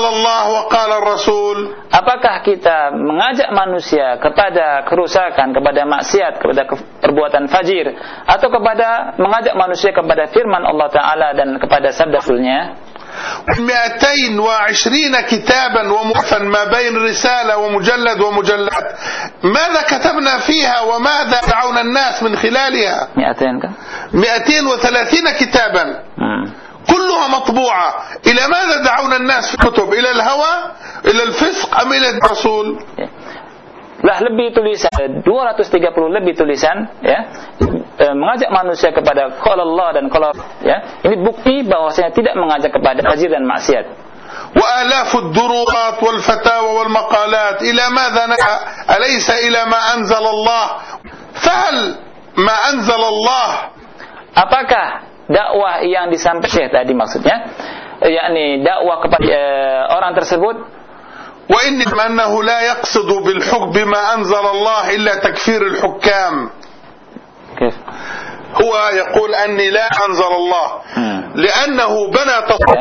قال الله وقال الرسول Apakah kita mengajak manusia kepada kerusakan, kepada maksiat, kepada ke- perbuatan fajir, atau kepada mengajak manusia kepada firman Allah Taala dan kepada sabda Rasulnya? 220 كتابا ومؤلفا ما بين رسالة ومجلد ومجلد ماذا كتبنا فيها وماذا دعونا الناس من خلالها Mi'atain kan? 230 كتابا Hmm. كلها مطبوعة. إلى ماذا دعونا الناس في الكتب؟ إلى الهوى؟ إلى الفسق أم إلى الرسول. Lah lebih tulisan 230 lebih tulisan ya e, mengajak manusia kepada qala Allah dan qala ya ini bukti bahwasanya tidak mengajak kepada fajir dan maksiat. وآلاف الدروغات والفتاوى والمقالات إلى ماذا نعى أليس إلى ما أنزل الله فهل ما أنزل الله apakah dakwah yang disampaikan Syekh tadi maksudnya eh, yakni dakwah kepada eh, orang tersebut وإنما أنه لا يقصد بالحكم بما أنزل الله إلا تكفير الحكام هو يقول أني لا أنزل الله Hmm. لأنه بنى ya, تصور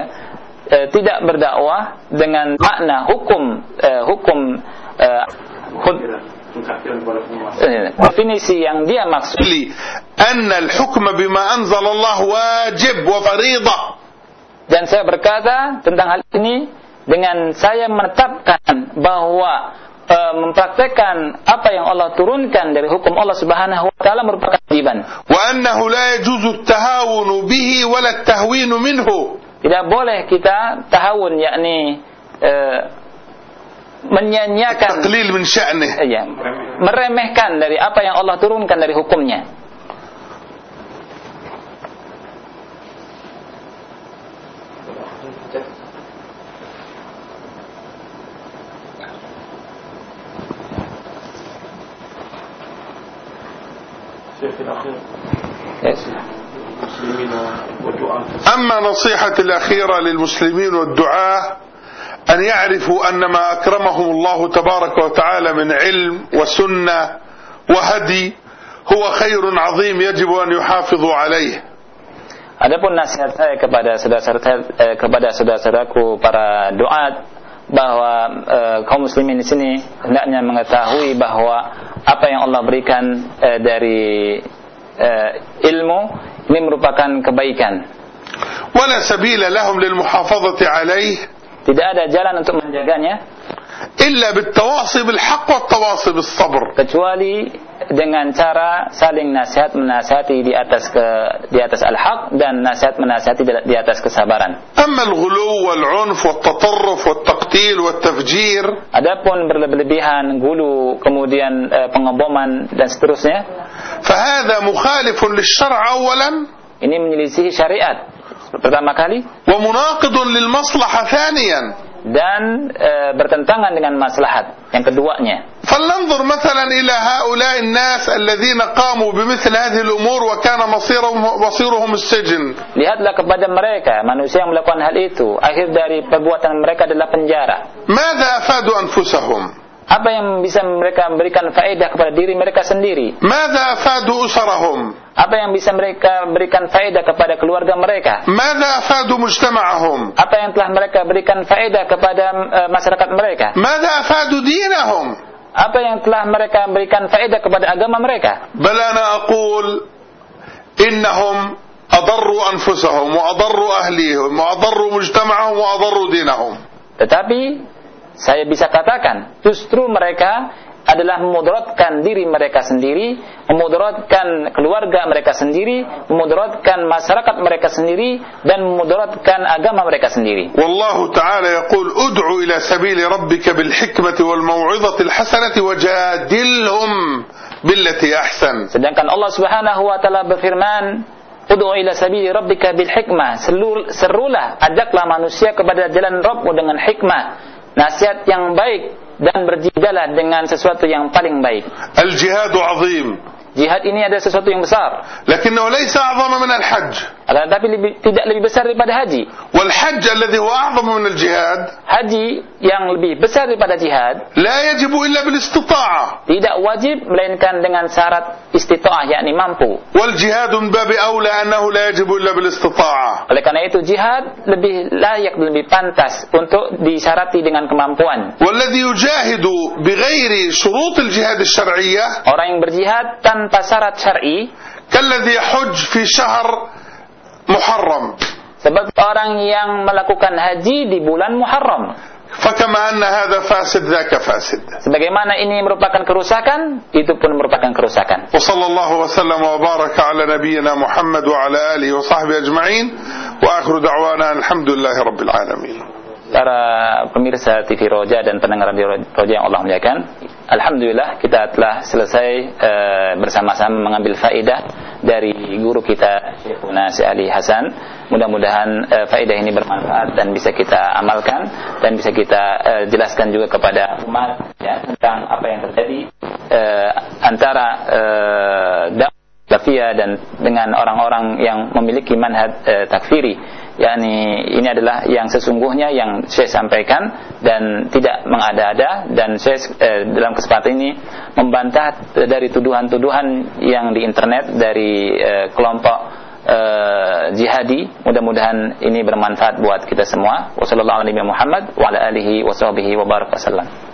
eh, tidak berdakwah dengan makna hukum eh, hukum eh, hud- eh, definisi yang dia maksud لي أن الحكم بما أنزل الله واجب وفريضة dan saya berkata tentang hal ini dengan saya menetapkan bahwa e, mempraktekkan apa yang Allah turunkan dari hukum Allah Subhanahu wa taala merupakan kewajiban. وأنه لا يجوز التهاون به ولا التهوين منه Tidak boleh kita tahawun yakni e, menyanyiakan تقليل من شأنه eh, ya, meremehkan dari apa yang Allah turunkan dari hukumnya. أما نصيحة الأخيرة للمسلمين والدعاة أن يعرفوا أن ما أكرمهم الله تبارك وتعالى من علم وسنة وهدي هو خير عظيم يجب أن يحافظوا عليه. Adapun nasihat saya kepada saudara-saudara eh, kepada saudara-saudaraku para doa bahwa e, kaum muslimin di sini hendaknya mengetahui bahwa apa yang Allah berikan e, dari e, ilmu ini merupakan kebaikan. Wala sabila lahum lil muhafazati alaih. Tidak ada jalan untuk menjaganya. Illa bil tawasi al-haq wa tawasi bil sabr. Kecuali dengan cara saling nasihat menasihati di atas ke di atas al-haq dan nasihat menasihati di atas kesabaran. Amma al-ghulu wal 'unf wat tatarruf wat taqtil wat tafjir. Adapun berlebihan gulu kemudian e, pengeboman dan seterusnya. Fahada mukhalifun lisyara' awalan. Ini menyelisihi syariat pertama kali. Wa munaqidun lil maslahah thaniyan. Dan e, bertentangan dengan maslahat yang keduanya. فلننظر مثلا إلى هؤلاء الناس الذين قاموا بمثل هذه الأمور وكان مصيرهم, مصيرهم السجن Lihatlah kepada mereka, manusia yang melakukan hal itu, akhir dari perbuatan mereka adalah penjara. ماذا أفادوا أنفسهم Apa yang bisa mereka berikan faedah kepada diri mereka sendiri? ماذا أفادوا أسرهم Apa yang bisa mereka berikan faedah kepada keluarga mereka? ماذا أفادوا مجتمعهم Apa yang telah mereka berikan faedah kepada e, masyarakat mereka? ماذا أفادوا دينهم apa yang telah mereka berikan faedah kepada agama mereka. Balana aqul innahum adarru anfusahum wa adarru ahlihim wa adarru mujtama'ahum wa adarru dinahum. Tetapi saya bisa katakan justru mereka adalah memudaratkan diri mereka sendiri, memudaratkan keluarga mereka sendiri, memudaratkan masyarakat mereka sendiri dan memudaratkan agama mereka sendiri. Wallahu taala yaqul ud'u ila sabili rabbika bil hikmati wal mau'izati al hasanati wajadilhum billati ahsan. Sedangkan Allah Subhanahu wa taala berfirman Udu'u ila sabili rabbika bil hikmah. Serulah, ajaklah manusia kepada jalan Rabbmu dengan hikmah. Nasihat yang baik dan berjihadlah dengan sesuatu yang paling baik. Al jihadu azim. Jihad ini ada sesuatu yang besar. Lakinnahu laysa a'zama min al-hajj akan tetapi lebih, tidak lebih besar daripada haji. Wal hajj alladhi huwa a'zamu min al-jihad. Haji yang lebih besar daripada jihad. La yajibu illa bil istita'ah. Tidak wajib melainkan dengan syarat istita'ah yakni mampu. Wal jihad min babi aula annahu la yajibu illa bil istita'ah. Oleh karena itu jihad lebih layak lebih pantas untuk disyarati dengan kemampuan. Walladhi yujahidu bighairi syurut al-jihad asy-syar'iyyah. Orang yang berjihad tanpa syarat syar'i. Kalladhi hujj fi syahr محرم seperti orang yang melakukan haji di bulan Muharram. فكما أن هذا فاسد ذاك فاسد Sebagaimana ini merupakan kerusakan, itu pun merupakan kerusakan. وصلى الله وسلم وبارك على نبينا محمد وعلى آله وصحبه أجمعين وآخر دعوانا الحمد لله رب العالمين Para pemirsa TV Roja dan pendengar radio Roja yang Allah muliakan, Alhamdulillah kita telah selesai eh, bersama-sama mengambil faidah dari guru kita Syekhuna Si Ali Hasan. Mudah-mudahan eh, faidah ini bermanfaat dan bisa kita amalkan dan bisa kita eh, jelaskan juga kepada umat ya, tentang apa yang terjadi eh, antara eh, dakwah dan dengan orang-orang yang memiliki manhaj eh, takfiri yakni ini adalah yang sesungguhnya yang saya sampaikan dan tidak mengada-ada dan saya eh, dalam kesempatan ini membantah dari tuduhan-tuduhan yang di internet dari eh, kelompok eh, jihadi. Mudah-mudahan ini bermanfaat buat kita semua. Wassalamualaikum warahmatullahi wabarakatuh